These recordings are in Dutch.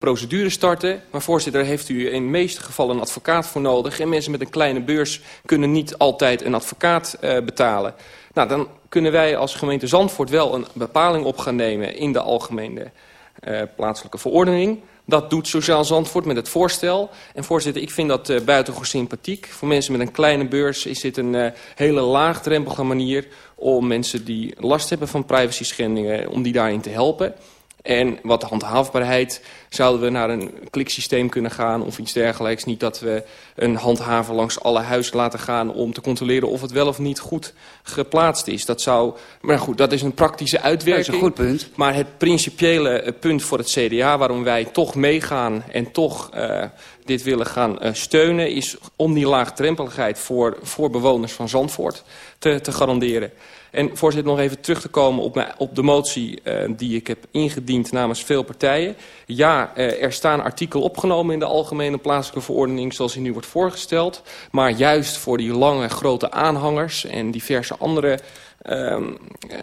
procedure starten. Maar voorzitter, daar heeft u in de meeste gevallen een advocaat voor nodig. En mensen met een kleine beurs kunnen niet altijd een advocaat uh, betalen. Nou, dan kunnen wij als gemeente Zandvoort wel een bepaling op gaan nemen in de algemene uh, plaatselijke verordening. Dat doet Sociaal Zandvoort met het voorstel. En voorzitter, ik vind dat uh, buitengewoon sympathiek. Voor mensen met een kleine beurs is dit een hele laagdrempelige manier... om mensen die last hebben van privacy schendingen, om die daarin te helpen. En wat handhaafbaarheid zouden we naar een kliksysteem kunnen gaan of iets dergelijks. Niet dat we een handhaver langs alle huizen laten gaan om te controleren of het wel of niet goed geplaatst is. Dat zou, maar goed, dat is een praktische uitwerking. Dat is een goed punt. Maar het principiële punt voor het CDA waarom wij toch meegaan en toch uh, dit willen gaan uh, steunen... is om die laagdrempeligheid voor, voor bewoners van Zandvoort te, te garanderen. En voorzitter, nog even terug te komen op, mijn, op de motie uh, die ik heb ingediend namens veel partijen. Ja, uh, er staan artikelen opgenomen in de algemene plaatselijke verordening zoals die nu wordt voorgesteld. Maar juist voor die lange grote aanhangers en diverse andere um,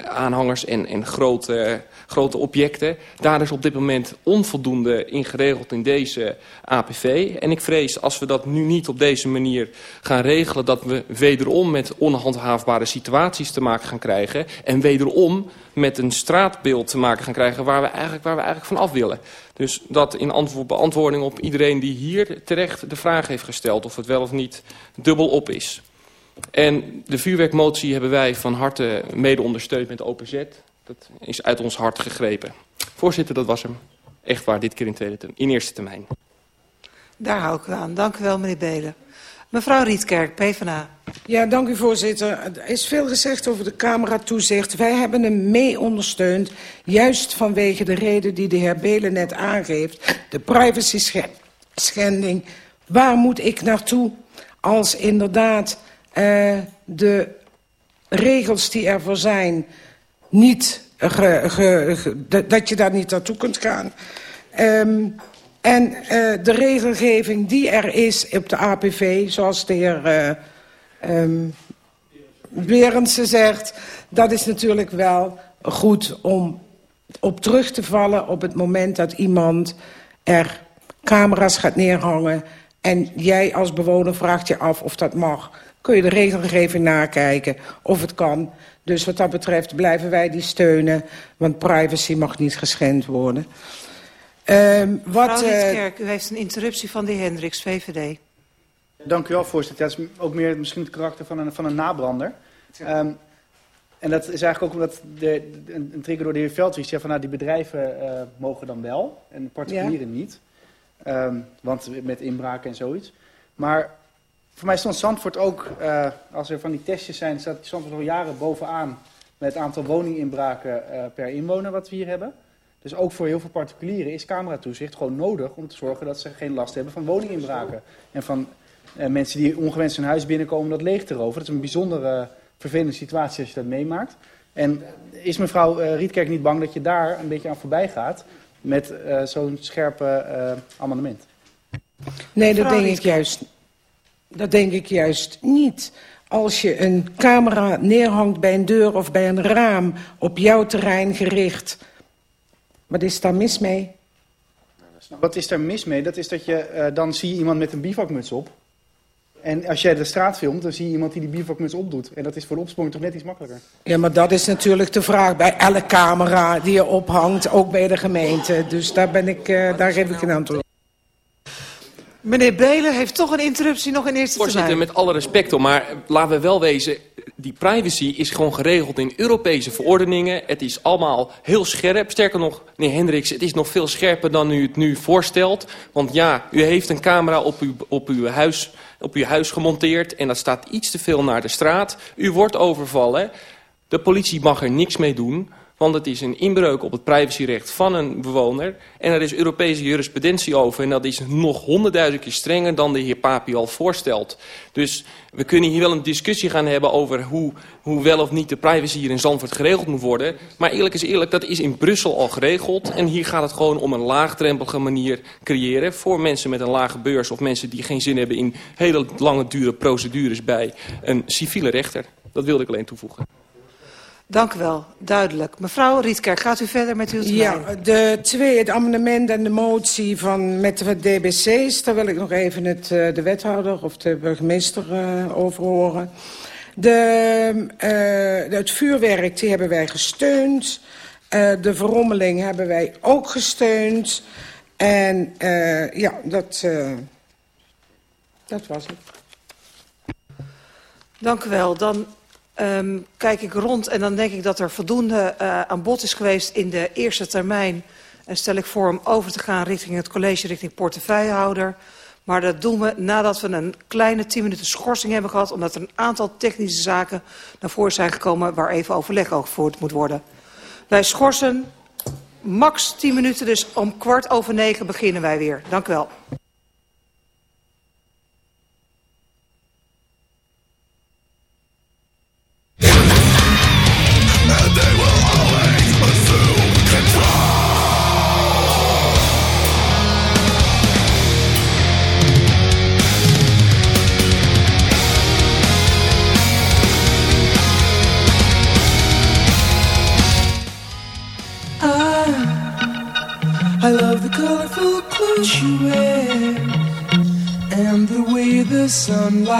aanhangers en, en grote, grote objecten. Daar is op dit moment onvoldoende in geregeld in deze APV. En ik vrees als we dat nu niet op deze manier gaan regelen... dat we wederom met onhandhaafbare situaties te maken gaan krijgen... en wederom met een straatbeeld te maken gaan krijgen waar we eigenlijk, waar we eigenlijk van af willen. Dus dat in antwoord, beantwoording op iedereen die hier terecht de vraag heeft gesteld... of het wel of niet dubbel op is. En de vuurwerkmotie hebben wij van harte mede ondersteund met OPZ. Dat is uit ons hart gegrepen. Voorzitter, dat was hem. Echt waar, dit keer in, tweede term, in eerste termijn. Daar hou ik aan. Dank u wel, meneer Belen. Mevrouw Rietkerk, PvdA. Ja, dank u voorzitter. Er is veel gezegd over de cameratoezicht. Wij hebben hem mee ondersteund, juist vanwege de reden die de heer Belen net aangeeft. De privacy schending. Waar moet ik naartoe als inderdaad uh, de regels die ervoor zijn niet dat je daar niet naartoe kunt gaan. Um, en uh, de regelgeving die er is op de APV, zoals de heer uh, zegt... dat is natuurlijk wel goed om op terug te vallen op het moment dat iemand er camera's gaat neerhangen... en jij als bewoner vraagt je af of dat mag kun je de regelgeving nakijken of het kan. Dus wat dat betreft blijven wij die steunen, want privacy mag niet geschend worden. Um, wat, Mevrouw uh, u heeft een interruptie van de heer Hendricks, VVD. Dank u wel, voorzitter. Dat is ook meer misschien het karakter van een, van een nabrander. Um, en dat is eigenlijk ook omdat de, een, een trigger door de heer Veldwies zegt van nou, die bedrijven uh, mogen dan wel en particulieren ja. niet. Um, want met inbraken en zoiets. Maar voor mij stond Zandvoort ook, uh, als er van die testjes zijn, staat Zandvoort al jaren bovenaan met het aantal woninginbraken uh, per inwoner wat we hier hebben. Dus ook voor heel veel particulieren is cameratoezicht gewoon nodig om te zorgen dat ze geen last hebben van woninginbraken. En van uh, mensen die ongewenst hun huis binnenkomen om dat leeg te roven. Dat is een bijzondere vervelende situatie als je dat meemaakt. En is mevrouw uh, Rietkerk niet bang dat je daar een beetje aan voorbij gaat met uh, zo'n scherpe uh, amendement? Nee, dat denk ik juist Dat denk ik juist niet. Als je een camera neerhangt bij een deur of bij een raam op jouw terrein gericht... wat is daar mis mee? Wat is daar mis mee? Dat is dat je, uh, dan zie je iemand met een bivakmuts op. En als jij de straat filmt, dan zie je iemand die die bivakmuts opdoet. En dat is voor de opsporing toch net iets makkelijker. Ja, maar dat is natuurlijk de vraag bij elke camera die je ophangt, ook bij de gemeente. Dus daar, ben ik, uh, daar geef ik geen antwoord Meneer Belen heeft toch een interruptie nog in eerste Voorzitter, met alle respect, maar laten we wel wezen... die privacy is gewoon geregeld in Europese verordeningen. Het is allemaal heel scherp. Sterker nog, meneer Hendricks, het is nog veel scherper dan u het nu voorstelt. Want ja, u heeft een camera op uw, op uw, huis, op uw huis gemonteerd... en dat staat iets te veel naar de straat. U wordt overvallen. De politie mag er niks mee doen... Want het is een inbreuk op het privacyrecht van een bewoner. En er is Europese jurisprudentie over. En dat is nog honderdduizend keer strenger dan de heer Papi al voorstelt. Dus we kunnen hier wel een discussie gaan hebben over hoe, hoe wel of niet de privacy hier in Zandvoort geregeld moet worden. Maar eerlijk is eerlijk, dat is in Brussel al geregeld. En hier gaat het gewoon om een laagdrempelige manier creëren voor mensen met een lage beurs. Of mensen die geen zin hebben in hele lange dure procedures bij een civiele rechter. Dat wilde ik alleen toevoegen. Dank u wel, duidelijk. Mevrouw Rietkerk, gaat u verder met uw termijn? Ja, de twee, het amendement en de motie van, met de DBC's... daar wil ik nog even het, eh, de wethouder of de burgemeester uh, over horen. De, uh, het vuurwerk die hebben wij gesteund. Uh, de verrommeling hebben wij ook gesteund. En ja, dat, dat was het. Dank u wel. Dan um, kijk ik rond en dan denk ik dat er voldoende uh, aan bod is geweest in de eerste termijn. En stel ik voor om over te gaan richting het college, richting portefeuillehouder. Maar dat doen we nadat we een kleine 10 minuten schorsing hebben gehad... omdat er een aantal technische zaken naar voren zijn gekomen... waar even overleg over gevoerd moet worden. Wij schorsen max 10 minuten, dus om kwart over negen beginnen wij weer. Dank u wel.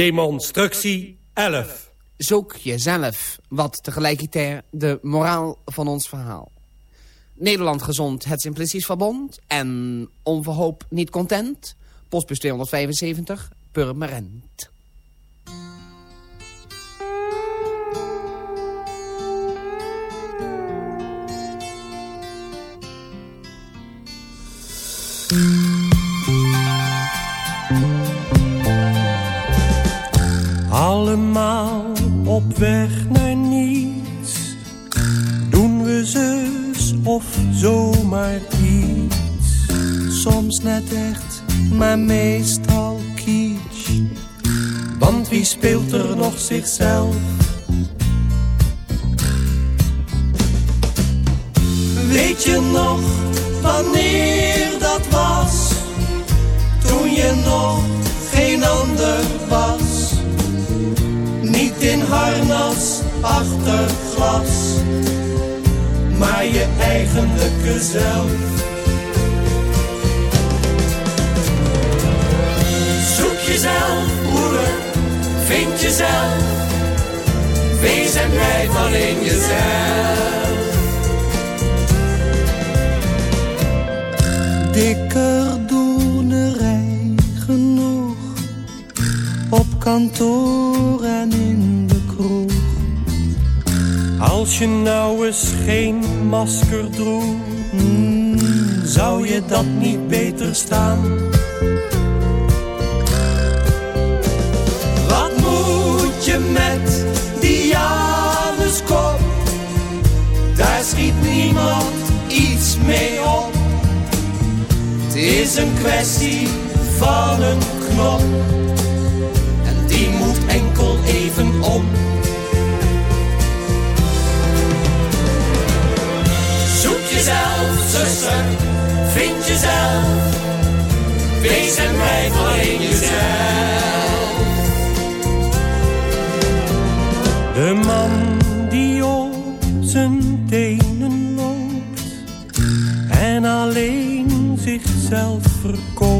Demonstructie 11. zoek jezelf, wat tegelijkertijd de moraal van ons verhaal. Nederland gezond, het Simplicies Verbond en onverhoop niet content, postbus 275, Purmerend. Allemaal op weg naar niets. Doen we zus of zomaar iets. Soms net echt, maar meestal kitsch. Want wie speelt er nog zichzelf? Weet je nog wanneer dat was? Toen je nog geen ander was. Niet in harnas achter glas, maar je eigenlijke zelf. Zoek jezelf, broeder, vind jezelf. Wees en blijf alleen jezelf. Dikker kantoor en in de kroeg. Als je nou eens geen masker droeg, hmm, zou je dat niet beter staan? Wat moet je met die Januskop? Daar schiet niemand iets mee op. Het is een kwestie van een knop enkel even om. Zoek jezelf, zuster, vind jezelf, wees en blijf alleen jezelf. De man die op zijn tenen loopt en alleen zichzelf verkoopt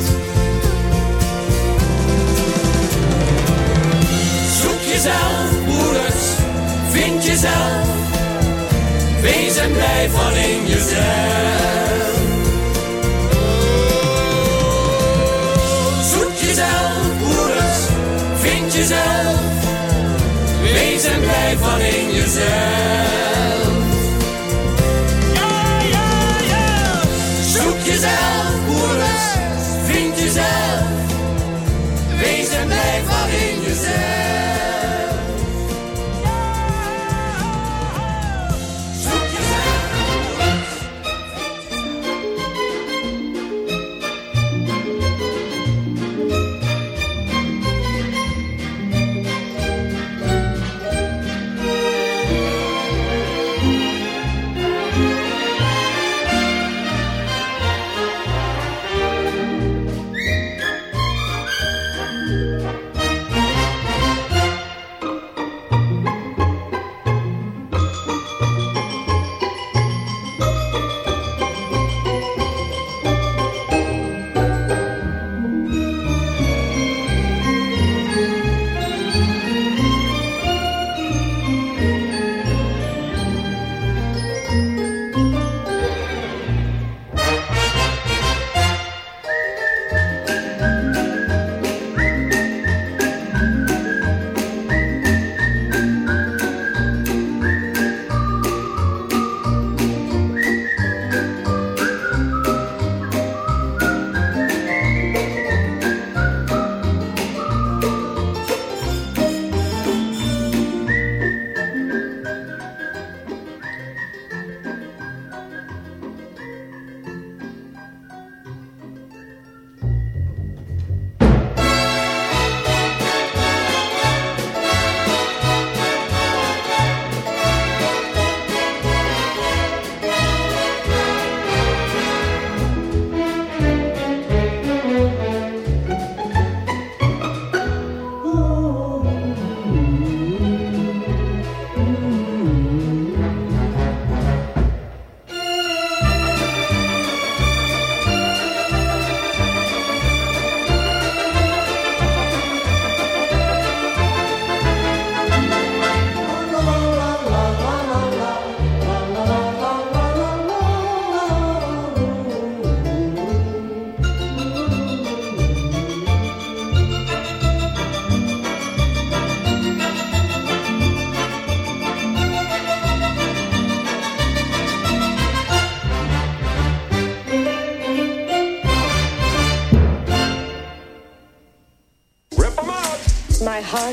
Jezelf, broeders, vind jezelf. Wees en blijf alleen jezelf. Zoek jezelf, broeders, vind jezelf. Wees en blijf alleen jezelf.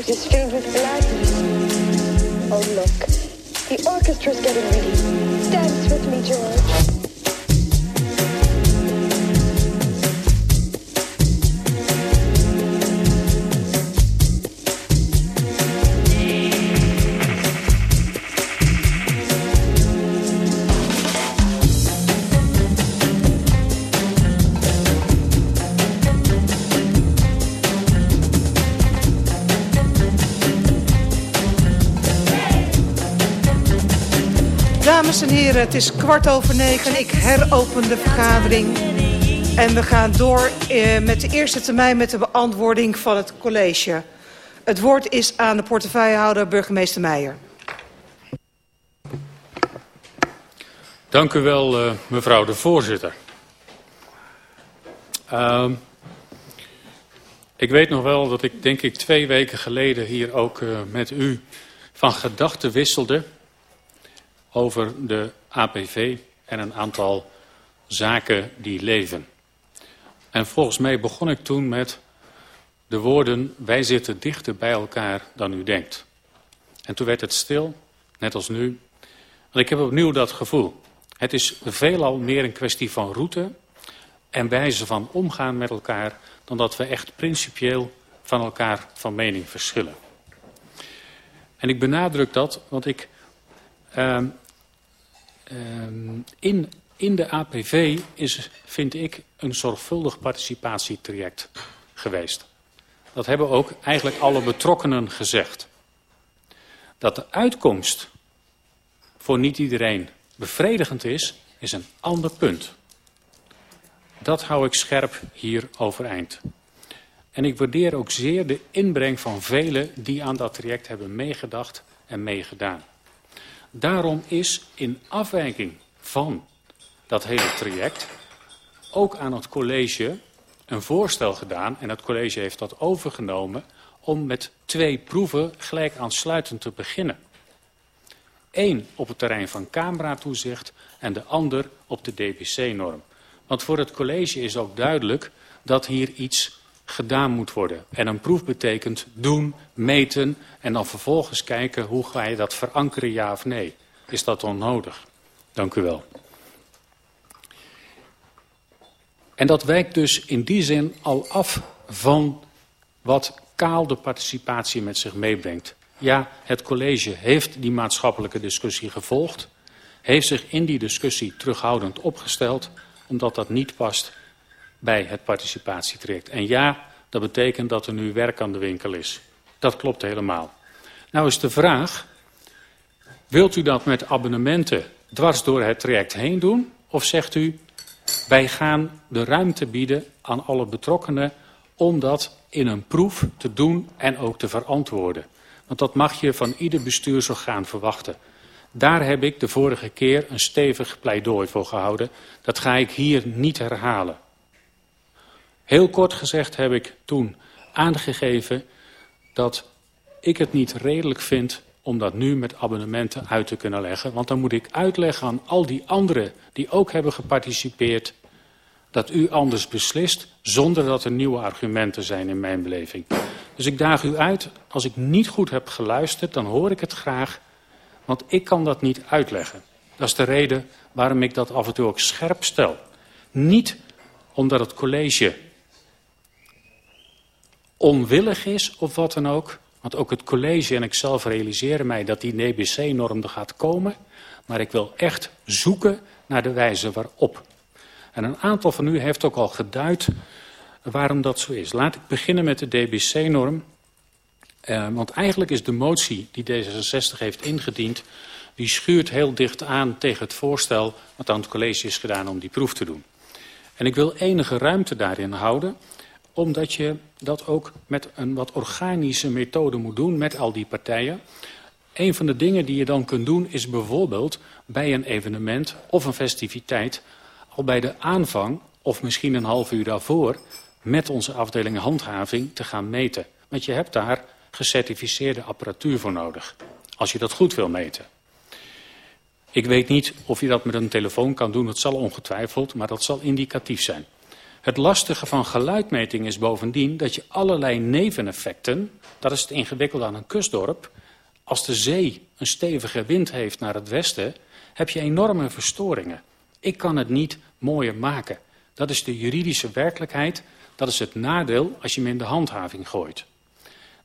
Just favorite. Het is kwart over negen. Ik heropen de vergadering. En we gaan door eh, met de eerste termijn met de beantwoording van het college. Het woord is aan de portefeuillehouder burgemeester Meijer. Dank u wel, uh, mevrouw de voorzitter. Uh, ik weet nog wel dat ik, denk ik, twee weken geleden hier ook uh, met u van gedachten wisselde over de APV en een aantal zaken die leven. En volgens mij begon ik toen met de woorden, wij zitten dichter bij elkaar dan u denkt. En toen werd het stil, net als nu. Want ik heb opnieuw dat gevoel. Het is veelal meer een kwestie van route en wijze van omgaan met elkaar... dan dat we echt principieel van elkaar van mening verschillen. En ik benadruk dat, want ik... Uh, uh, in, in de APV is, vind ik, een zorgvuldig participatietraject geweest. Dat hebben ook eigenlijk alle betrokkenen gezegd. Dat de uitkomst voor niet iedereen bevredigend is, is een ander punt. Dat hou ik scherp hier overeind. En ik waardeer ook zeer de inbreng van velen die aan dat traject hebben meegedacht en meegedaan. Daarom is in afwijking van dat hele traject ook aan het college een voorstel gedaan, en het college heeft dat overgenomen, om met twee proeven gelijk aansluitend te beginnen. Eén op het terrein van cameratoezicht en de ander op de DBC-norm. Want voor het college is ook duidelijk dat hier iets gedaan moet worden. En een proef betekent doen, meten en dan vervolgens kijken hoe ga je dat verankeren, ja of nee. Is dat onnodig? Dank u wel. En dat wijkt dus in die zin al af van wat kaal de participatie met zich meebrengt. Ja, het college heeft die maatschappelijke discussie gevolgd, heeft zich in die discussie terughoudend opgesteld, omdat dat niet past bij het participatietraject. En ja, dat betekent dat er nu werk aan de winkel is. Dat klopt helemaal. Nou is de vraag, wilt u dat met abonnementen dwars door het traject heen doen? Of zegt u, wij gaan de ruimte bieden aan alle betrokkenen om dat in een proef te doen en ook te verantwoorden. Want dat mag je van ieder bestuursorgaan verwachten. Daar heb ik de vorige keer een stevig pleidooi voor gehouden. Dat ga ik hier niet herhalen. Heel kort gezegd heb ik toen aangegeven dat ik het niet redelijk vind om dat nu met abonnementen uit te kunnen leggen. Want dan moet ik uitleggen aan al die anderen die ook hebben geparticipeerd... dat u anders beslist zonder dat er nieuwe argumenten zijn in mijn beleving. Dus ik daag u uit, als ik niet goed heb geluisterd, dan hoor ik het graag. Want ik kan dat niet uitleggen. Dat is de reden waarom ik dat af en toe ook scherp stel. Niet omdat het college onwillig is of wat dan ook. Want ook het college en ik zelf realiseren mij dat die NBC-norm er gaat komen. Maar ik wil echt zoeken naar de wijze waarop. En een aantal van u heeft ook al geduid waarom dat zo is. Laat ik beginnen met de DBC-norm. Uh, want eigenlijk is de motie die D66 heeft ingediend... die schuurt heel dicht aan tegen het voorstel... wat aan het college is gedaan om die proef te doen. En ik wil enige ruimte daarin houden omdat je dat ook met een wat organische methode moet doen met al die partijen. Een van de dingen die je dan kunt doen is bijvoorbeeld bij een evenement of een festiviteit... al bij de aanvang of misschien een half uur daarvoor met onze afdeling handhaving te gaan meten. Want je hebt daar gecertificeerde apparatuur voor nodig, als je dat goed wil meten. Ik weet niet of je dat met een telefoon kan doen, dat zal ongetwijfeld, maar dat zal indicatief zijn. Het lastige van geluidmeting is bovendien dat je allerlei neveneffecten, dat is het ingewikkelde aan een kustdorp, als de zee een stevige wind heeft naar het westen, heb je enorme verstoringen. Ik kan het niet mooier maken. Dat is de juridische werkelijkheid. Dat is het nadeel als je hem in de handhaving gooit.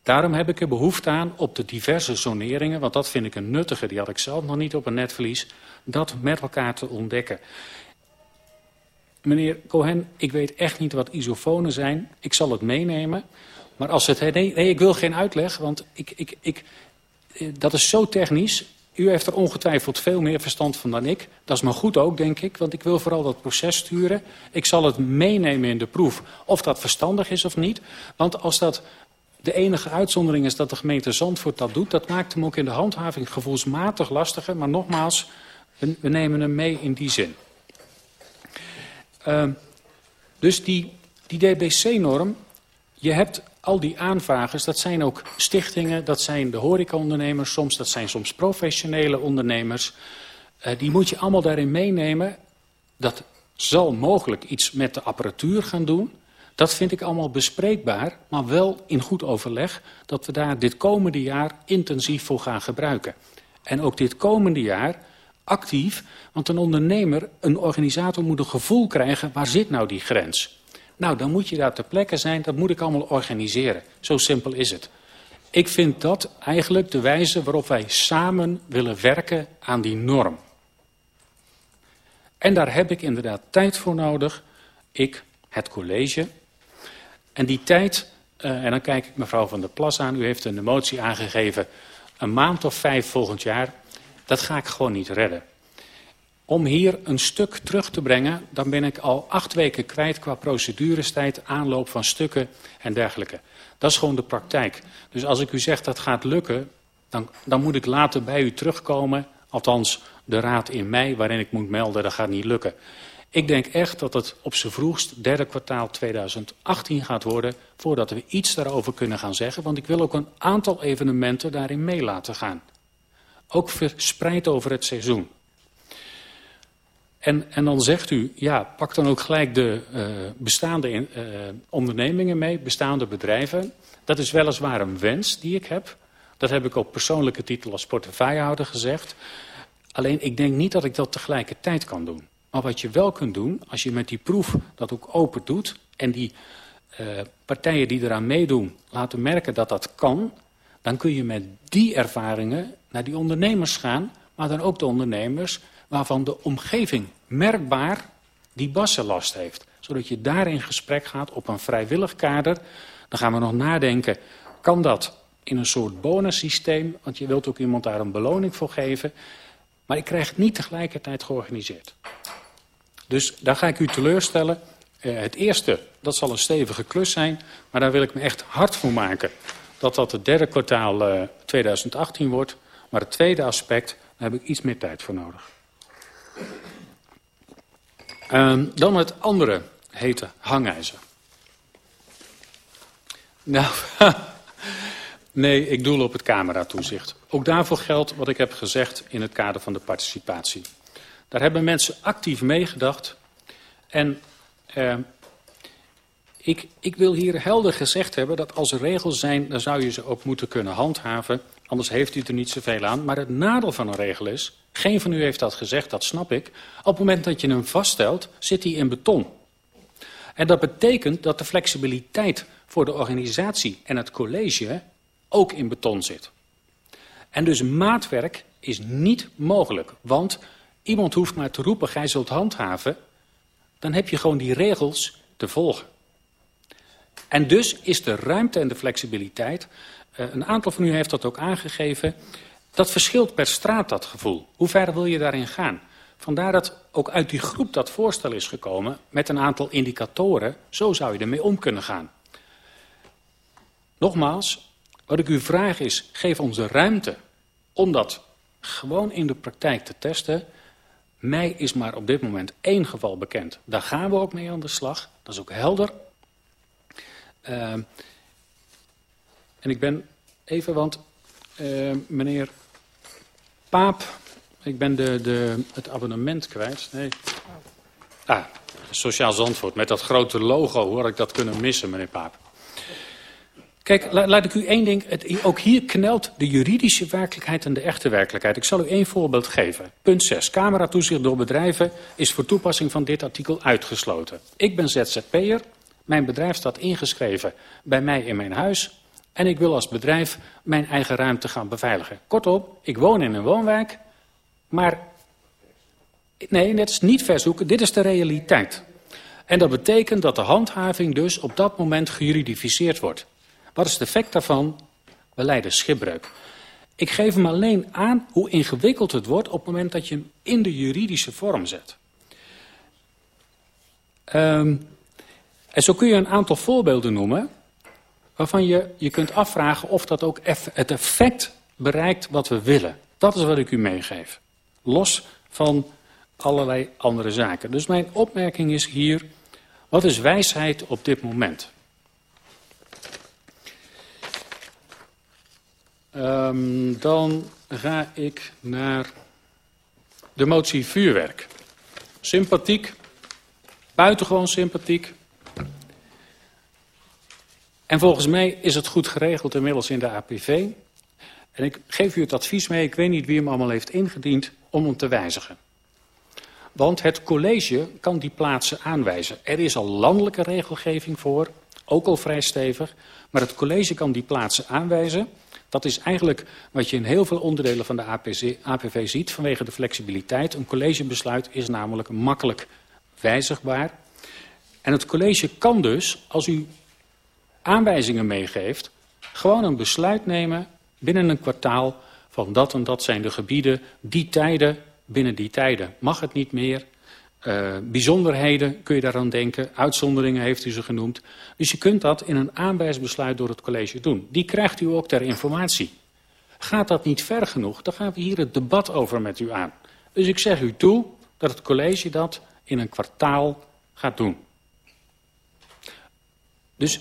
Daarom heb ik er behoefte aan op de diverse zoneringen, want dat vind ik een nuttige, die had ik zelf nog niet op een netvlies, dat met elkaar te ontdekken. Meneer Cohen, ik weet echt niet wat isofonen zijn. Ik zal het meenemen. Maar als het... Nee, ik wil geen uitleg, want ik, ik, ik, eh, dat is zo technisch. U heeft er ongetwijfeld veel meer verstand van dan ik. Dat is maar goed ook, denk ik, want ik wil vooral dat proces sturen. Ik zal het meenemen in de proef, of dat verstandig is of niet. Want als dat de enige uitzondering is dat de gemeente Zandvoort dat doet... dat maakt hem ook in de handhaving gevoelsmatig lastiger. Maar nogmaals, we nemen hem mee in die zin. Uh, dus die, die DBC-norm, je hebt al die aanvragers, dat zijn ook stichtingen, dat zijn de horecaondernemers soms, dat zijn soms professionele ondernemers. Uh, die moet je allemaal daarin meenemen. Dat zal mogelijk iets met de apparatuur gaan doen. Dat vind ik allemaal bespreekbaar, maar wel in goed overleg dat we daar dit komende jaar intensief voor gaan gebruiken. En ook dit komende jaar actief, want een ondernemer, een organisator moet een gevoel krijgen, waar zit nou die grens? Nou, dan moet je daar ter plekke zijn, dat moet ik allemaal organiseren. Zo simpel is het. Ik vind dat eigenlijk de wijze waarop wij samen willen werken aan die norm. En daar heb ik inderdaad tijd voor nodig. Ik, het college. En die tijd, uh, en dan kijk ik mevrouw Van der Plas aan, u heeft een motie aangegeven, een maand of vijf volgend jaar. Dat ga ik gewoon niet redden. Om hier een stuk terug te brengen, dan ben ik al acht weken kwijt qua procedurestijd, aanloop van stukken en dergelijke. Dat is gewoon de praktijk. Dus als ik u zeg dat gaat lukken, dan, dan moet ik later bij u terugkomen. Althans, de raad in mei waarin ik moet melden, dat gaat niet lukken. Ik denk echt dat het op z'n vroegst derde kwartaal 2018 gaat worden... voordat we iets daarover kunnen gaan zeggen. Want ik wil ook een aantal evenementen daarin mee laten gaan. Ook verspreid over het seizoen. En, en dan zegt u, ja, pak dan ook gelijk de uh, bestaande uh, ondernemingen mee, bestaande bedrijven. Dat is weliswaar een wens die ik heb. Dat heb ik op persoonlijke titel als portefeuillehouder gezegd. Alleen ik denk niet dat ik dat tegelijkertijd kan doen. Maar wat je wel kunt doen, als je met die proef dat ook open doet... en die uh, partijen die eraan meedoen laten merken dat dat kan... dan kun je met die ervaringen naar die ondernemers gaan... maar dan ook de ondernemers waarvan de omgeving merkbaar die bassenlast heeft. Zodat je daar in gesprek gaat op een vrijwillig kader. Dan gaan we nog nadenken, kan dat in een soort bonussysteem? Want je wilt ook iemand daar een beloning voor geven. Maar ik krijg het niet tegelijkertijd georganiseerd. Dus daar ga ik u teleurstellen. Uh, het eerste, dat zal een stevige klus zijn. Maar daar wil ik me echt hard voor maken. Dat dat het derde kwartaal uh, 2018 wordt. Maar het tweede aspect, daar heb ik iets meer tijd voor nodig. Um, dan het andere hete hangijzer. Nou, nee, ik doel op het cameratoezicht. Ook daarvoor geldt wat ik heb gezegd in het kader van de participatie. Daar hebben mensen actief meegedacht. En uh, ik, ik wil hier helder gezegd hebben dat als er regels zijn, dan zou je ze ook moeten kunnen handhaven. Anders heeft u er niet zoveel aan. Maar het nadeel van een regel is, geen van u heeft dat gezegd, dat snap ik. Op het moment dat je hem vaststelt, zit hij in beton. En dat betekent dat de flexibiliteit voor de organisatie en het college ook in beton zit. En dus maatwerk is niet mogelijk, want iemand hoeft maar te roepen, gij zult handhaven, dan heb je gewoon die regels te volgen. En dus is de ruimte en de flexibiliteit, uh, een aantal van u heeft dat ook aangegeven, dat verschilt per straat dat gevoel. Hoe ver wil je daarin gaan? Vandaar dat ook uit die groep dat voorstel is gekomen met een aantal indicatoren. Zo zou je ermee om kunnen gaan. Nogmaals, wat ik u vraag is, geef ons de ruimte om dat gewoon in de praktijk te testen. Mij is maar op dit moment één geval bekend. Daar gaan we ook mee aan de slag. Dat is ook helder. Uh, en ik ben even, want uh, meneer Paap, ik ben de, de, het abonnement kwijt. Nee. Ah, Sociaal Zandvoort. Met dat grote logo, hoe had ik dat kunnen missen, meneer Paap? Kijk, la- laat ik u één ding... Het, ook hier knelt de juridische werkelijkheid en de echte werkelijkheid. Ik zal u één voorbeeld geven. Punt 6. Cameratoezicht door bedrijven is voor toepassing van dit artikel uitgesloten. Ik ben ZZP'er. Mijn bedrijf staat ingeschreven bij mij in mijn huis. En ik wil als bedrijf mijn eigen ruimte gaan beveiligen. Kortom, ik woon in een woonwijk. Maar nee, dat is niet verzoeken. Dit is de realiteit. En dat betekent dat de handhaving dus op dat moment gejuridificeerd wordt. Wat is het effect daarvan? We leiden schipbreuk. Ik geef hem alleen aan hoe ingewikkeld het wordt op het moment dat je hem in de juridische vorm zet. Ehm, en zo kun je een aantal voorbeelden noemen waarvan je je kunt afvragen of dat ook het effect bereikt wat we willen. Dat is wat ik u meegeef. Los van allerlei andere zaken. Dus mijn opmerking is hier, wat is wijsheid op dit moment? Ehm, dan ga ik naar de motie vuurwerk. Sympathiek, buitengewoon sympathiek. En volgens mij is het goed geregeld inmiddels in de APV. En ik geef u het advies mee, ik weet niet wie hem allemaal heeft ingediend, om hem te wijzigen. Want het college kan die plaatsen aanwijzen. Er is al landelijke regelgeving voor, ook al vrij stevig. Maar het college kan die plaatsen aanwijzen. Dat is eigenlijk wat je in heel veel onderdelen van de APV ziet vanwege de flexibiliteit. Een collegebesluit is namelijk makkelijk wijzigbaar. En het college kan dus, als u aanwijzingen meegeeft, gewoon een besluit nemen binnen een kwartaal van dat en dat zijn de gebieden, die tijden, binnen die tijden mag het niet meer. Uh, bijzonderheden kun je daaraan denken, uitzonderingen heeft u ze genoemd. Dus je kunt dat in een aanwijsbesluit door het college doen. Die krijgt u ook ter informatie. Gaat dat niet ver genoeg, dan gaan we hier het debat over met u aan. Dus ik zeg u toe dat het college dat in een kwartaal gaat doen. Dus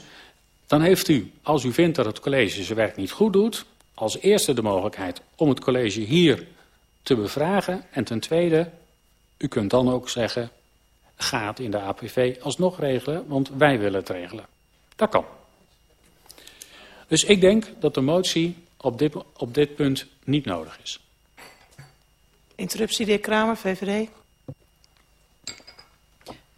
dan heeft u, als u vindt dat het college zijn werk niet goed doet, als eerste de mogelijkheid om het college hier te bevragen. En ten tweede, u kunt dan ook zeggen, ga het in de APV alsnog regelen, want wij willen het regelen. Dat kan. Dus ik denk dat de motie op dit, op dit punt niet nodig is. Interruptie, de heer Kramer, VVD.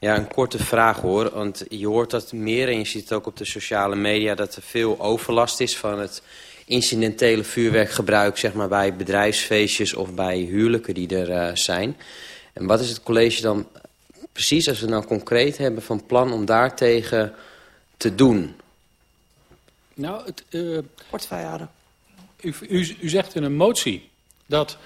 Ja, een korte vraag hoor. Want je hoort dat meer en je ziet het ook op de sociale media... dat er veel overlast is van het incidentele vuurwerkgebruik... zeg maar bij bedrijfsfeestjes of bij huwelijken die er uh, zijn. En wat is het college dan precies, als we nou concreet hebben... van plan om daartegen te doen? Nou, het... Uh, Portefeuille houden. U, u, u zegt in een motie dat...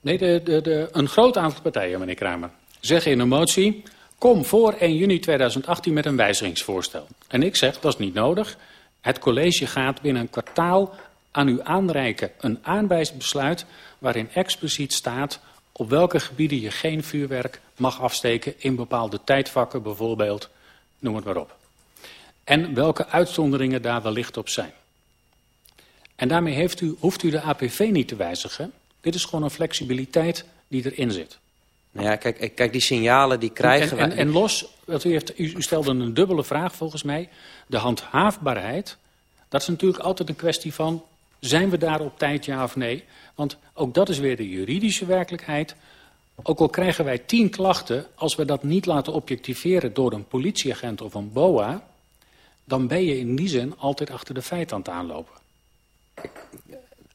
Nee, de, de, de, een groot aantal partijen, meneer Kramer zeggen in een motie... kom voor 1 juni 2018 met een wijzigingsvoorstel. En ik zeg, dat is niet nodig. Het college gaat binnen een kwartaal aan u aanreiken een aanwijsbesluit... waarin expliciet staat op welke gebieden je geen vuurwerk mag afsteken... in bepaalde tijdvakken bijvoorbeeld, noem het maar op. En welke uitzonderingen daar wellicht op zijn. En daarmee heeft u, hoeft u de APV niet te wijzigen. Dit is gewoon een flexibiliteit die erin zit. Nou ja, kijk, kijk, die signalen die krijgen en, en, en los, want u, heeft, u, stelde een dubbele vraag volgens mij. De handhaafbaarheid, dat is natuurlijk altijd een kwestie van... zijn we daar op tijd ja of nee? Want ook dat is weer de juridische werkelijkheid. Ook al krijgen wij tien klachten, als we dat niet laten objectiveren... door een politieagent of een BOA... dan ben je in die zin altijd achter de feiten aan het aanlopen.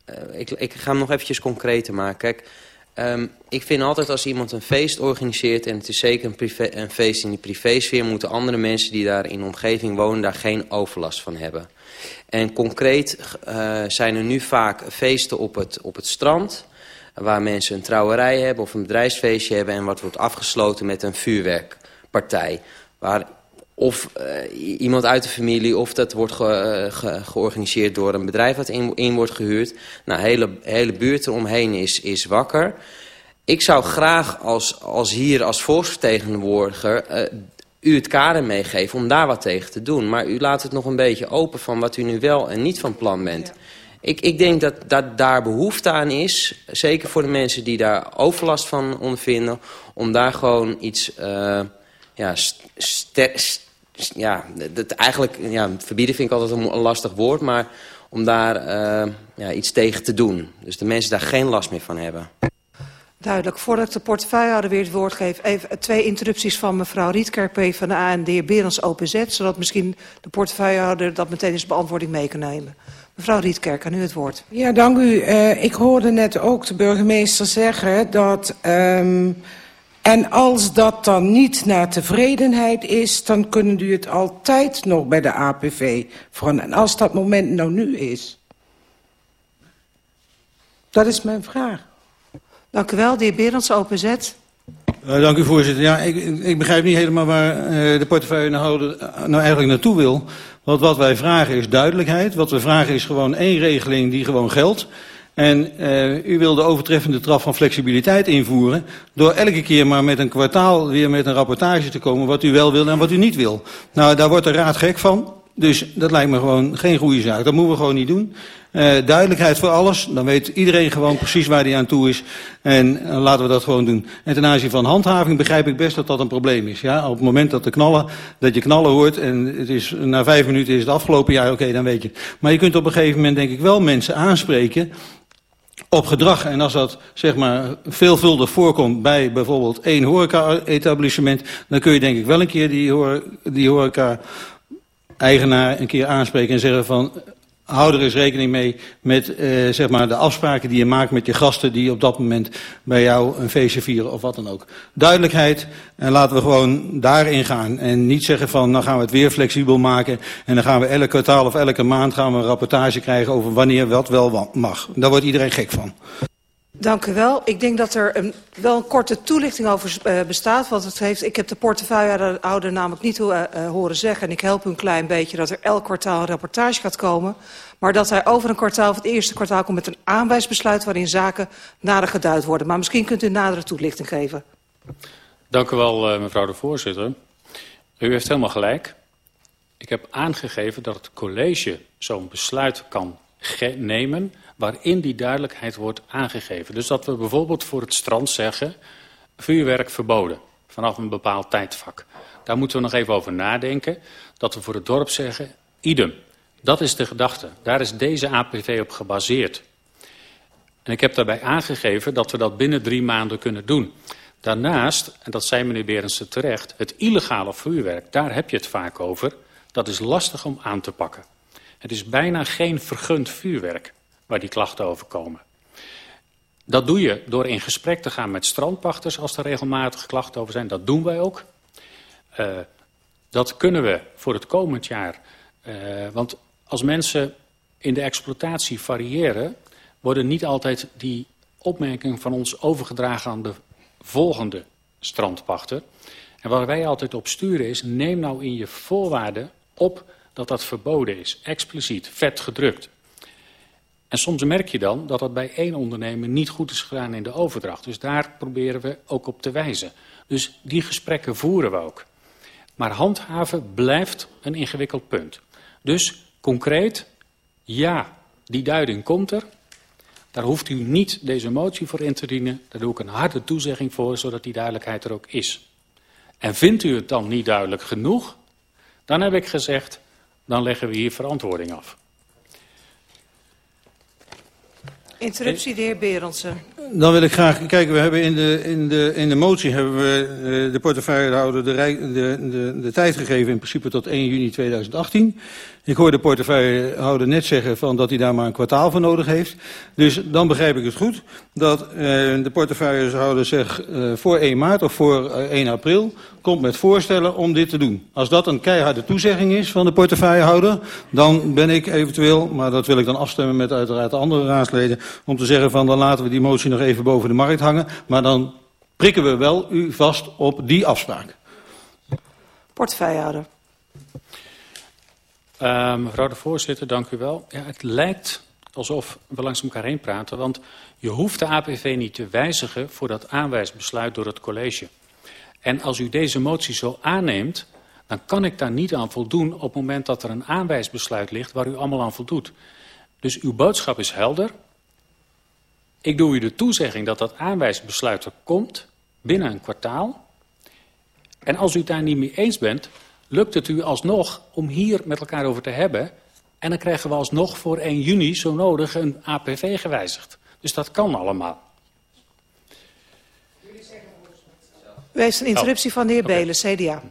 Uh, ik, ik ga hem nog eventjes concreter maken. Kijk... Um, ik vind altijd als iemand een feest organiseert... en het is zeker een, privé, een feest in die privésfeer... moeten andere mensen die daar in de omgeving wonen... daar geen overlast van hebben. En concreet uh, zijn er nu vaak feesten op het, op het strand... waar mensen een trouwerij hebben of een bedrijfsfeestje hebben... en wat wordt afgesloten met een vuurwerkpartij. Waar of uh, iemand uit de familie, of dat wordt ge, ge, georganiseerd door een bedrijf wat in, in wordt gehuurd. Nou, de hele, hele buurt eromheen is, is wakker. Ik zou graag als, als hier als volksvertegenwoordiger uh, u het kader meegeven om daar wat tegen te doen. Maar u laat het nog een beetje open van wat u nu wel en niet van plan bent. Ja. Ik, ik denk dat, dat daar behoefte aan is, zeker voor de mensen die daar overlast van ondervinden, om daar gewoon iets... Uh, ja, st- ja, dat eigenlijk, ja, verbieden vind ik altijd een, een lastig woord, maar om daar eh, ja, iets tegen te doen. Dus de mensen daar geen last meer van hebben. Duidelijk. Voordat ik de portefeuillehouder weer het woord geef... even twee interrupties van mevrouw Rietkerk van de A en de heer Berends OPZ... zodat misschien de portefeuillehouder dat meteen eens beantwoording mee kan nemen. Mevrouw Rietkerk, aan u het woord. Ja, dank u. Uh, ik hoorde net ook de burgemeester zeggen dat... Um, en als dat dan niet naar tevredenheid is... dan kunnen u het altijd nog bij de APV veranderen. En als dat moment nou nu is... Dat is mijn vraag. Dank u wel. De heer Berends, OPZ. Uh, dank u, voorzitter. Ja, ik, ik begrijp niet helemaal waar uh, de portefeuillehouder nou eigenlijk naartoe wil. Want wat wij vragen is duidelijkheid. Wat we vragen is gewoon één regeling die gewoon geldt. En uh, u wil de overtreffende trap van flexibiliteit invoeren... door elke keer maar met een kwartaal weer met een rapportage te komen... wat u wel wil en wat u niet wil. Nou, daar wordt de raad gek van. Dus dat lijkt me gewoon geen goede zaak. Dat moeten we gewoon niet doen. Uh, duidelijkheid voor alles. Dan weet iedereen gewoon precies waar hij aan toe is. En uh, laten we dat gewoon doen. En ten aanzien van handhaving begrijp ik best dat dat een probleem is. Ja? Op het moment dat, de knallen, dat je knallen hoort en het is, na vijf minuten is het afgelopen, ja oké, dan weet je. Maar je kunt op een gegeven moment denk ik wel mensen aanspreken op gedrag. En als dat zeg maar veelvuldig voorkomt bij bijvoorbeeld één horeca-etablissement... dan kun je denk ik wel een keer die, horeca-eigenaar een keer aanspreken en zeggen van... Hou er eens rekening mee met uh, zeg maar de afspraken die je maakt met je gasten die op dat moment bij jou een feestje vieren of wat dan ook. Duidelijkheid en laten we gewoon daarin gaan. En niet zeggen van nou gaan we het weer flexibel maken en dan gaan we elk kwartaal of elke maand gaan we een rapportage krijgen over wanneer wat wel mag. Daar wordt iedereen gek van. Dank u wel. Ik denk dat er een, wel een korte toelichting over uh, bestaat. Want het heeft, ik heb de portefeuillehouder namelijk niet uh, uh, horen zeggen... en ik help u een klein beetje dat er elk kwartaal een rapportage gaat komen... maar dat hij over een kwartaal of het eerste kwartaal komt met een aanwijsbesluit... waarin zaken nader geduid worden. Maar misschien kunt u een nadere toelichting geven. Dank u wel, mevrouw de voorzitter. U heeft helemaal gelijk. Ik heb aangegeven dat het college zo'n besluit kan nemen waarin die duidelijkheid wordt aangegeven. Dus dat we bijvoorbeeld voor het strand zeggen... vuurwerk verboden, vanaf een bepaald tijdvak. Daar moeten we nog even over nadenken. Dat we voor het dorp zeggen, idem. Dat is de gedachte. Daar is deze APV op gebaseerd. En ik heb daarbij aangegeven dat we dat binnen drie maanden kunnen doen. Daarnaast, en dat zei meneer Berendsen terecht... het illegale vuurwerk, daar heb je het vaak over... dat is lastig om aan te pakken. Het is bijna geen vergund vuurwerk waar die klachten over komen. Dat doe je door in gesprek te gaan met strandpachters als er regelmatig klachten over zijn. Dat doen wij ook. Uh, dat kunnen we voor het komend jaar. Uh, want als mensen in de exploitatie variëren... worden niet altijd die opmerkingen van ons overgedragen aan de volgende strandpachter. En waar wij altijd op sturen is... neem nou in je voorwaarden op dat dat verboden is. Expliciet, vet gedrukt. En soms merk je dan dat dat bij één ondernemer niet goed is gedaan in de overdracht. Dus daar proberen we ook op te wijzen. Dus die gesprekken voeren we ook. Maar handhaven blijft een ingewikkeld punt. Dus concreet, ja, die duiding komt er. Daar hoeft u niet deze motie voor in te dienen. Daar doe ik een harde toezegging voor, zodat die duidelijkheid er ook is. En vindt u het dan niet duidelijk genoeg, dan heb ik gezegd, dan leggen we hier verantwoording af. Interruptie, de heer Berendsen. Dan wil ik graag... Kijk, we hebben in de, in de, in de motie hebben we uh, de portefeuillehouder de, de, de, de tijd gegeven... in principe tot 1 juni 2018. Ik hoor de portefeuillehouder net zeggen van dat hij daar maar een kwartaal voor nodig heeft. Dus dan begrijp ik het goed dat uh, de portefeuillehouder zegt uh, voor 1 maart of voor uh, 1 april komt met voorstellen om dit te doen. Als dat een keiharde toezegging is van de portefeuillehouder, dan ben ik eventueel, maar dat wil ik dan afstemmen met uiteraard de andere raadsleden, om te zeggen van dan laten we die motie nog even boven de markt hangen, maar dan prikken we wel u vast op die afspraak. Portefeuillehouder. Uh, mevrouw de voorzitter, dank u wel. Ja, het lijkt alsof we langs elkaar heen praten, want je hoeft de APV niet te wijzigen voor dat aanwijsbesluit door het college. En als u deze motie zo aanneemt, dan kan ik daar niet aan voldoen op het moment dat er een aanwijsbesluit ligt waar u allemaal aan voldoet. Dus uw boodschap is helder. Ik doe u de toezegging dat dat aanwijsbesluit er komt binnen een kwartaal. En als u daar niet mee eens bent, lukt het u alsnog om hier met elkaar over te hebben. En dan krijgen we alsnog voor 1 juni zo nodig een APV gewijzigd. Dus dat kan allemaal. Heeft een interruptie van de heer Belen, CDA.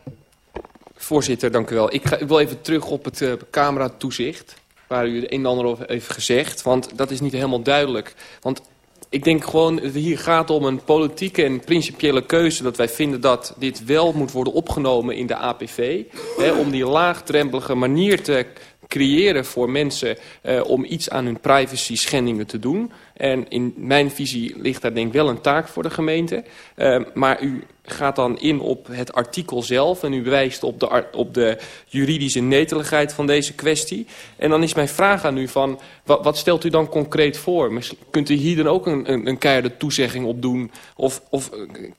Voorzitter, dank u wel. Ik, ga, ik wil even terug op het uh, cameratoezicht, waar u het een en ander over heeft gezegd. Want dat is niet helemaal duidelijk. Want ik denk gewoon, het hier gaat om een politieke en principiële keuze... dat wij vinden dat dit wel moet worden opgenomen in de APV. Hè, om die laagdrempelige manier te creëren voor mensen uh, om iets aan hun privacy schendingen te doen. En in mijn visie ligt daar denk ik wel een taak voor de gemeente. Uh, maar u gaat dan in op het artikel zelf en u wijst op de, op de juridische neteligheid van deze kwestie. En dan is mijn vraag aan u van, wat, stelt u dan concreet voor? Misschien kunt u hier dan ook een, een, een keiharde toezegging op doen? Of, of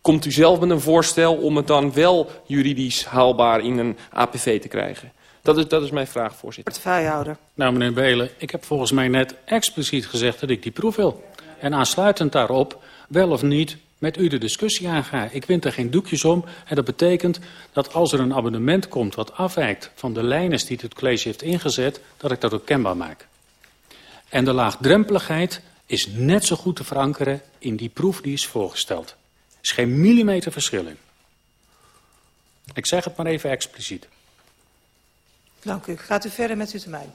komt u zelf met een voorstel om het dan wel juridisch haalbaar in een APV te krijgen? Dat is, dat is mijn vraag, voorzitter. Portefeuillehouder. Nou, meneer Belen, ik heb volgens mij net expliciet gezegd dat ik die proef wil. En aansluitend daarop wel of niet met u de discussie aanga. Ik wint er geen doekjes om en dat betekent dat als er een abonnement komt wat afwijkt van de lijnen die het college heeft ingezet, dat ik dat ook kenbaar maak. En de laagdrempeligheid is net zo goed te verankeren in die proef die is voorgesteld. Er is geen millimeter verschil in. Ik zeg het maar even expliciet. Dank u. Gaat u verder met uw termijn.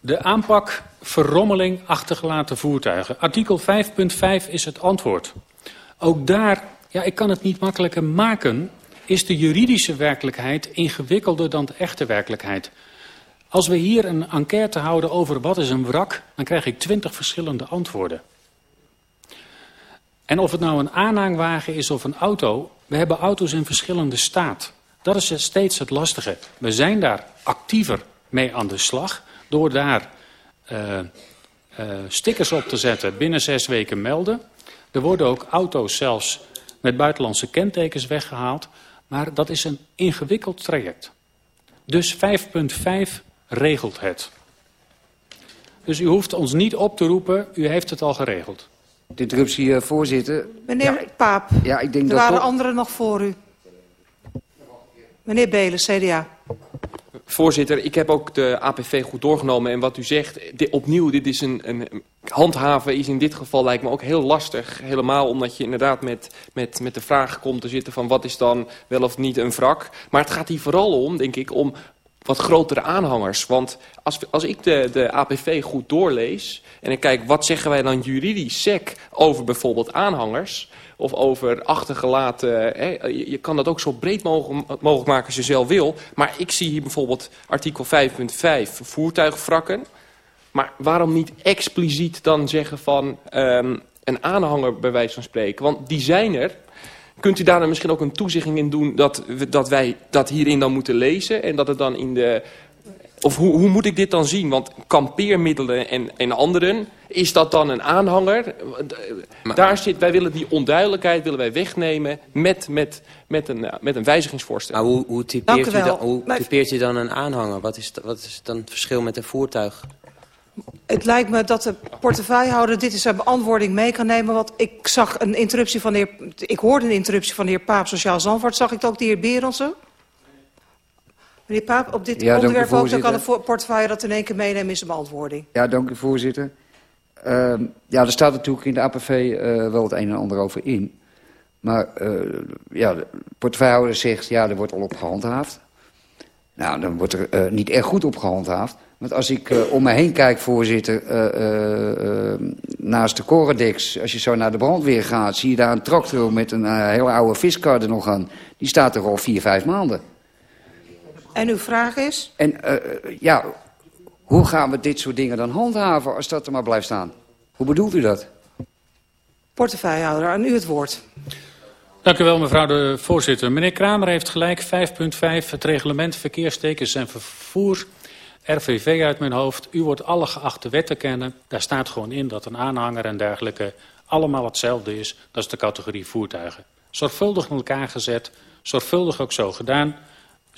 De aanpak verrommeling achtergelaten voertuigen. Artikel 5.5 is het antwoord. Ook daar, ja, ik kan het niet makkelijker maken, is de juridische werkelijkheid ingewikkelder dan de echte werkelijkheid. Als we hier een enquête houden over wat is een wrak, dan krijg ik twintig verschillende antwoorden. En of het nou een aanhangwagen is of een auto, we hebben auto's in verschillende staat. Dat is steeds het lastige. We zijn daar actiever mee aan de slag door daar uh, uh, stickers op te zetten binnen zes weken melden. Er worden ook auto's zelfs met buitenlandse kentekens weggehaald. Maar dat is een ingewikkeld traject. Dus 5.5 regelt het. Dus u hoeft ons niet op te roepen, u heeft het al geregeld. De interruptie, uh, voorzitter. Meneer ja, Paap, ja, ik denk er dat waren toch... anderen nog voor u. Meneer Belen, CDA. Voorzitter, ik heb ook de APV goed doorgenomen. En wat u zegt, opnieuw, dit is een, een handhaven is in dit geval lijkt me ook heel lastig. Helemaal omdat je inderdaad met, met, met de vraag komt te zitten van wat is dan wel of niet een wrak. Maar het gaat hier vooral om, denk ik, om wat grotere aanhangers. Want als, als ik de, de APV goed doorlees en ik kijk wat zeggen wij dan juridisch sec over bijvoorbeeld aanhangers of over achtergelaten... Hè, je, kan dat ook zo breed mogelijk, mogelijk maken als je zelf wil. Maar ik zie hier bijvoorbeeld artikel 5.5 voertuigwrakken. Maar waarom niet expliciet dan zeggen van um, een aanhanger bij wijze van spreken? Want die zijn er. Kunt u daar dan misschien ook een toezegging in doen dat, dat wij dat hierin dan moeten lezen? En dat het dan in de... Of hoe, hoe moet ik dit dan zien? Want kampeermiddelen en, en anderen, is dat dan een aanhanger? Maar, Daar zit, wij willen die onduidelijkheid willen wij wegnemen met, met, met, een, met een wijzigingsvoorstel. Maar hoe, hoe, typeert, u dan, hoe typeert u dan een aanhanger? Wat is, wat is dan het verschil met een voertuig? Het lijkt me dat de portefeuillehouder dit in zijn beantwoording mee kan nemen. Want ik zag een interruptie van de heer... Ik hoorde een interruptie van de heer Paap, Sociaal Zandvoort. Zag ik ook de heer Berendsen? Meneer Paap, op dit ja, onderwerp ook, dan kan de portefeuille dat in één keer meenemen in zijn beantwoording. Ja, dank u voorzitter. Uh, ja, er staat natuurlijk in de APV uh, wel het een en ander over in. Maar uh, ja, de portefeuillehouder zegt, ja, er wordt al op gehandhaafd. Nou, dan wordt er uh, niet echt goed op gehandhaafd. Want als ik om me heen kijk, voorzitter, uh, naast de Coradex... als je zo naar de brandweer gaat, zie je daar een tractor met een hele oude viskar er nog aan. Die staat er al vier, vijf maanden. En uw vraag is? En uh, ja, hoe gaan we dit soort dingen dan handhaven als dat er maar blijft staan? Hoe bedoelt u dat? Portefeuillehouder, aan u het woord. Dank u wel, mevrouw de voorzitter. Meneer Kramer heeft gelijk 5.5, het reglement verkeerstekens en vervoer... RVV uit mijn hoofd. U wordt alle geachte wetten kennen. Daar staat gewoon in dat een aanhanger en dergelijke allemaal hetzelfde is. Dat is de categorie voertuigen. Zorgvuldig met elkaar gezet. Zorgvuldig ook zo gedaan.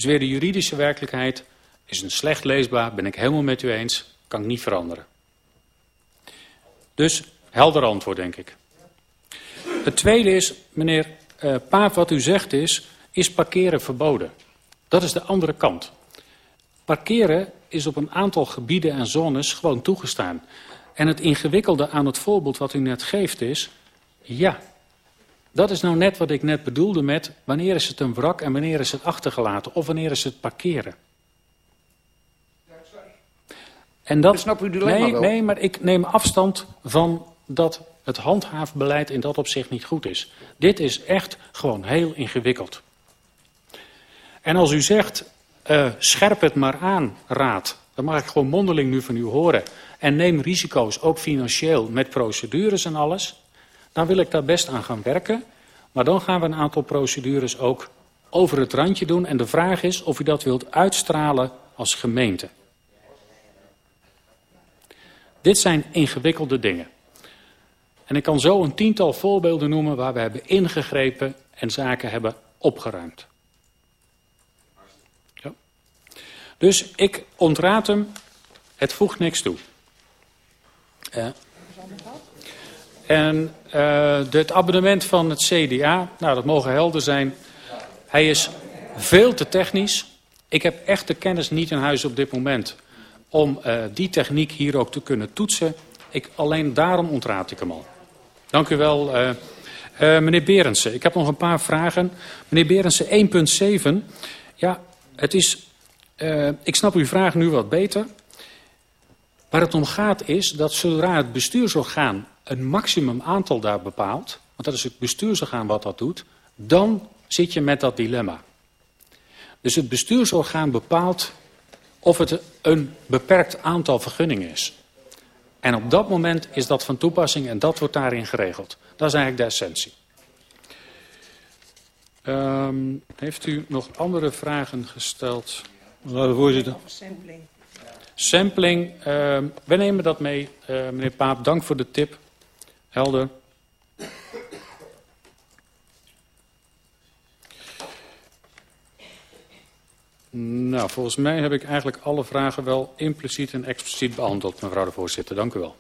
Dus weer de juridische werkelijkheid is een slecht leesbaar. Ben ik helemaal met u eens. Kan ik niet veranderen. Dus helder antwoord denk ik. Het tweede is, meneer uh, Paap, wat u zegt is... is parkeren verboden. Dat is de andere kant. Parkeren is op een aantal gebieden en zones gewoon toegestaan. En het ingewikkelde aan het voorbeeld wat u net geeft is... ja, dat is nou net wat ik net bedoelde met... wanneer is het een wrak en wanneer is het achtergelaten... of wanneer is het parkeren. En dat, Ik snap dilemma nee, wel. nee, maar ik neem afstand van dat het handhaafbeleid in dat opzicht niet goed is. Dit is echt gewoon heel ingewikkeld. En als u zegt, eh, scherp het maar aan, raad. Dan mag ik gewoon mondeling nu van u horen. En neem risico's, ook financieel, met procedures en alles. Dan wil ik daar best aan gaan werken. Maar dan gaan we een aantal procedures ook over het randje doen. En de vraag is of u dat wilt uitstralen als gemeente. Dit zijn ingewikkelde dingen. En ik kan zo een tiental voorbeelden noemen waar we hebben ingegrepen en zaken hebben opgeruimd. Ja. Dus ik ontraad hem, het voegt niks toe. Ja. En uh, het abonnement van het CDA, nou dat mogen helder zijn. Hij is veel te technisch. Ik heb echt de kennis niet in huis op dit moment om uh, die techniek hier ook te kunnen toetsen. Ik, alleen daarom ontraad ik hem al. Dank u wel, uh, uh, meneer Berendsen. Ik heb nog een paar vragen. Meneer Berendsen, 1.7. Ja, het is... Ik snap uw vraag nu wat beter. Waar het om gaat is dat zodra het bestuursorgaan een maximum aantal daar bepaalt... want dat is het bestuursorgaan wat dat doet... dan zit je met dat dilemma. Dus het bestuursorgaan bepaalt of het een beperkt aantal vergunningen is. En op dat moment is dat van toepassing en dat wordt daarin geregeld. Dat is eigenlijk de essentie. Um, heeft u nog andere vragen gesteld? Mevrouw de voorzitter. Sampling. Sampling, uh, we nemen dat mee. Uh, meneer Paap, dank voor de tip. Helder. Nou, volgens mij heb ik eigenlijk alle vragen wel impliciet en expliciet beantwoord, mevrouw de voorzitter. Dank u wel.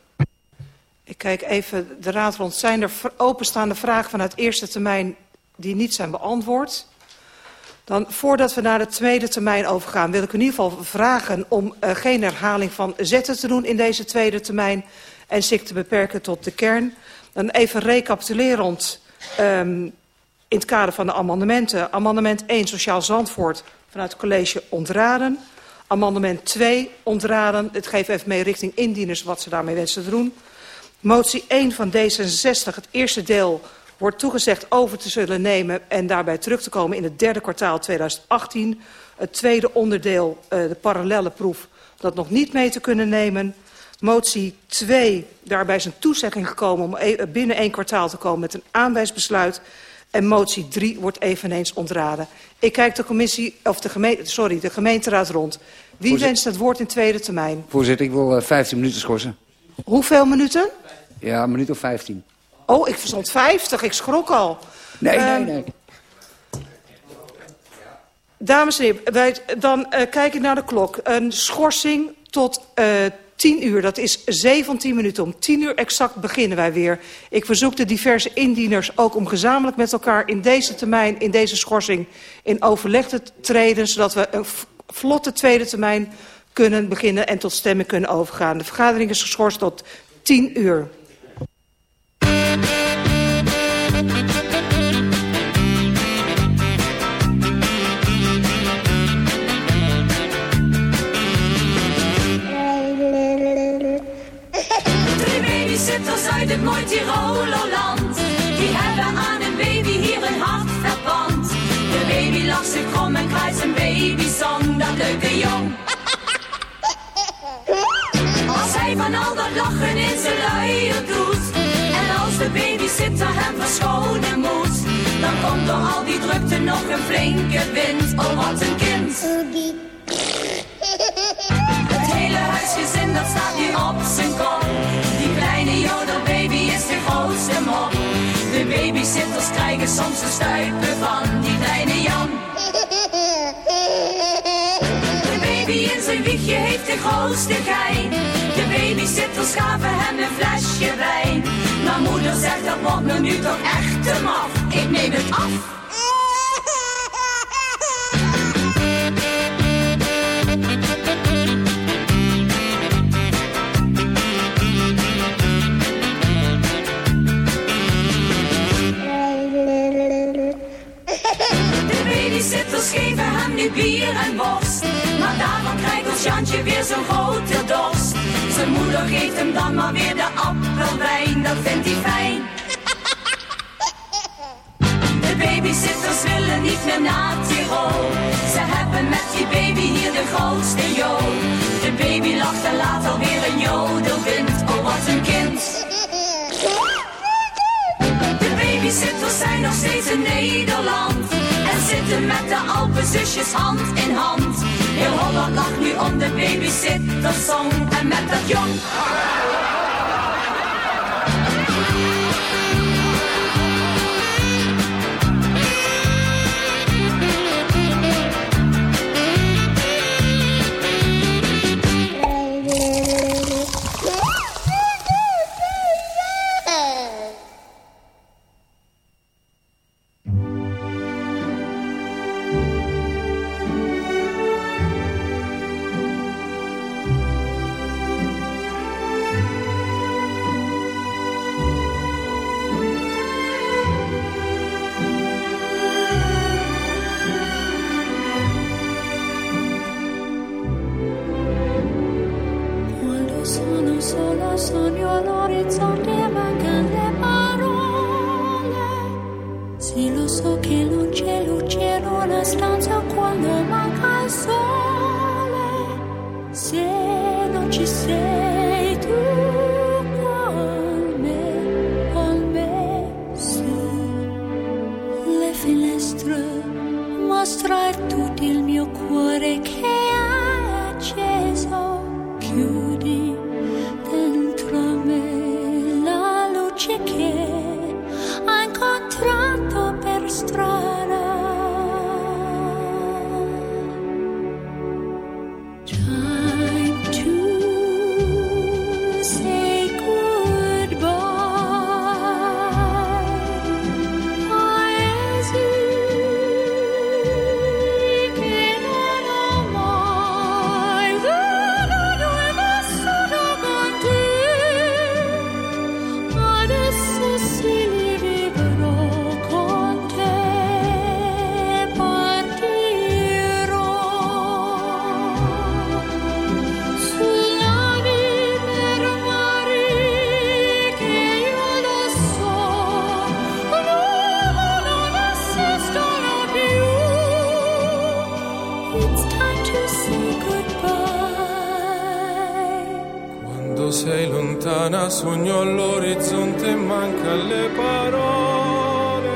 Ik kijk even de raad rond. Zijn er openstaande vragen vanuit eerste termijn die niet zijn beantwoord? Dan, voordat we naar de tweede termijn overgaan, wil ik in ieder geval vragen om uh, geen herhaling van zetten te doen in deze tweede termijn en zich te beperken tot de kern. Dan even recapitulerend um, in het kader van de amendementen. Amendement 1, Sociaal Zandvoort, vanuit het college ontraden. Amendement 2, ontraden. Het geeft even mee richting indieners wat ze daarmee wensen te doen. Motie 1 van D66, het eerste deel, wordt toegezegd over te zullen nemen en daarbij terug te komen in het derde kwartaal 2018. Het tweede onderdeel, uh, de parallelle proef, dat nog niet mee te kunnen nemen. Motie 2, daarbij is een toezegging gekomen om e binnen één kwartaal te komen met een aanwijsbesluit. En motie 3 wordt eveneens ontraden. Ik kijk de commissie, of de gemeente, sorry, de gemeenteraad rond. Wie wenst het woord in tweede termijn? Voorzitter, ik wil uh, 15 minuten schorsen. Hoeveel minuten? Ja, een minuut of 15. Oh, ik verstond 50. Ik schrok al. Nee, nee, nee. Dames en heren, wij, dan uh, kijk ik naar de klok. Een schorsing tot uh, 10 uur. Dat is 17 minuten. Om 10 uur exact beginnen wij weer. Ik verzoek de diverse indieners ook om gezamenlijk met elkaar in deze termijn, in deze schorsing, in overleg te treden, zodat we een vlotte tweede termijn kunnen beginnen en tot stemming kunnen overgaan. De vergadering is geschorst tot 10 uur. Mooi. Die hebben aan een baby hier een hart verpand. De baby lacht zich krom en krijgt zijn babyzang. Dat leuke jong. Als hij van al dat lachen in zijn luier doet. En als de babysitter hem verschonen moet. Dan komt door al die drukte nog een flinke wind. Oh, wat een kind. Het hele huisgezin dat staat nu op zijn kop. Die kleine jodelbaby de grootste mop. De babysitters krijgen soms de stuipen van die kleine Jan. De baby in zijn wiegje heeft de grootste gein. De babysitters gaven hem een flesje wijn. Maar moeder zegt dat wordt me nu toch echt te maf. Ik neem het af. Bier en worst. Maar daarvan krijgt ons Jantje weer zo'n grote dorst. Zijn moeder geeft hem dan maar weer de appelwijn, dat vindt hij fijn. De babysitters willen niet meer naar Tirol. Ze hebben met die baby hier de grootste jood. De baby lacht en laat alweer een jodelwind. Oh, wat een kind. De babysitters zijn nog steeds in Nederland. En zitten met de Alpenzusjes hand in hand. Heel Holland lacht nu om de babysittersong. En met dat jong... lontana sogno all'orizzonte manca le parole.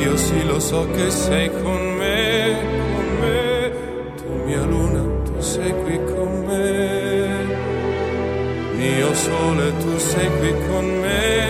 Io sì lo so che sei con me, con me. Tu mia luna, tu sei qui con me. Mio sole, tu sei qui con me,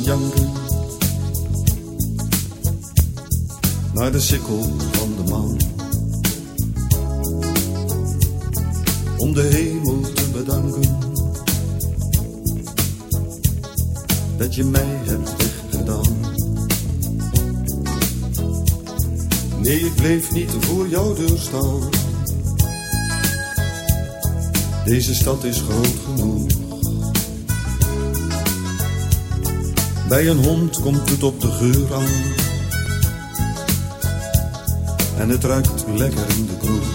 janken. Naar de sikkel van de maan. Om de hemel te bedanken. Dat je mij hebt weggedaan. Nee, ik bleef niet voor jouw deur Deze stad is groot genoeg Bij een hond komt het op de geur aan. En het ruikt lekker in de kroeg.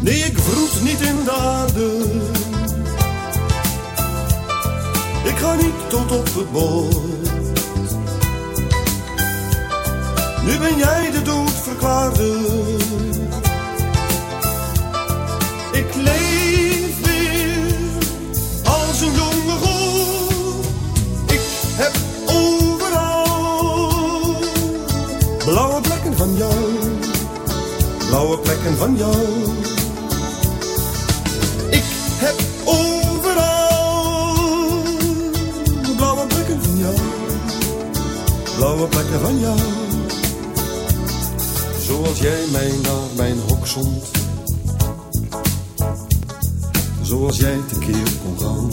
Nee, ik vroet niet in de aarde. Ik ga niet tot op het bord. Nu ben jij de dood verklaarde. Van jou, blauwe plekken van jou. Ik heb overal blauwe plekken van jou, blauwe plekken van jou. Zoals jij mij naar mijn hok zond, zoals jij tekeer kon gaan.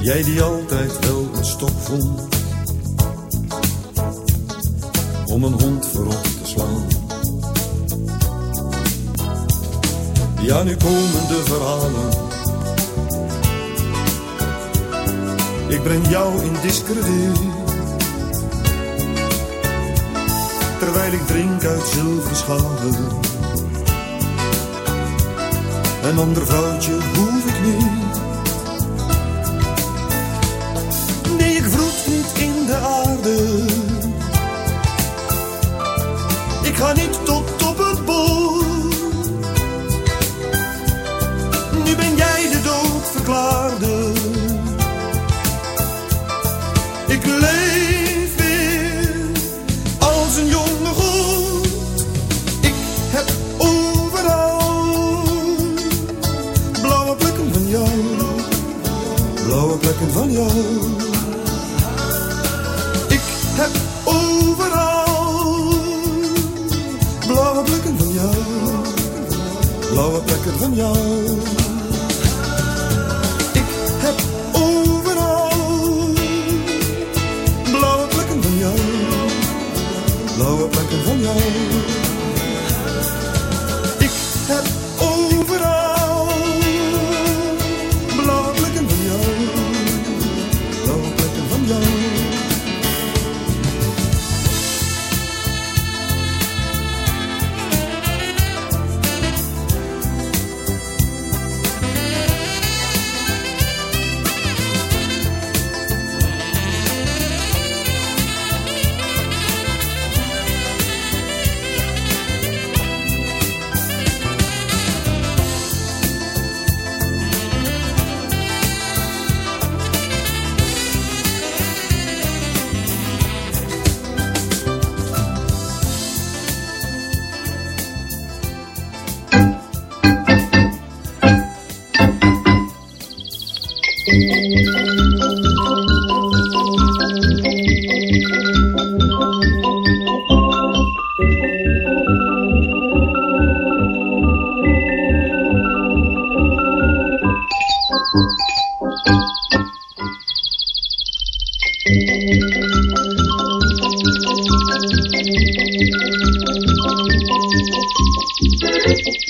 Jij die altijd wel een stok vond om een hond voorop te slaan. Ja, nu komen de verhalen. Ik breng jou in discrediet. terwijl ik drink uit zilveren schalen. Een ander vrouwtje hoef ik niet. Thank you.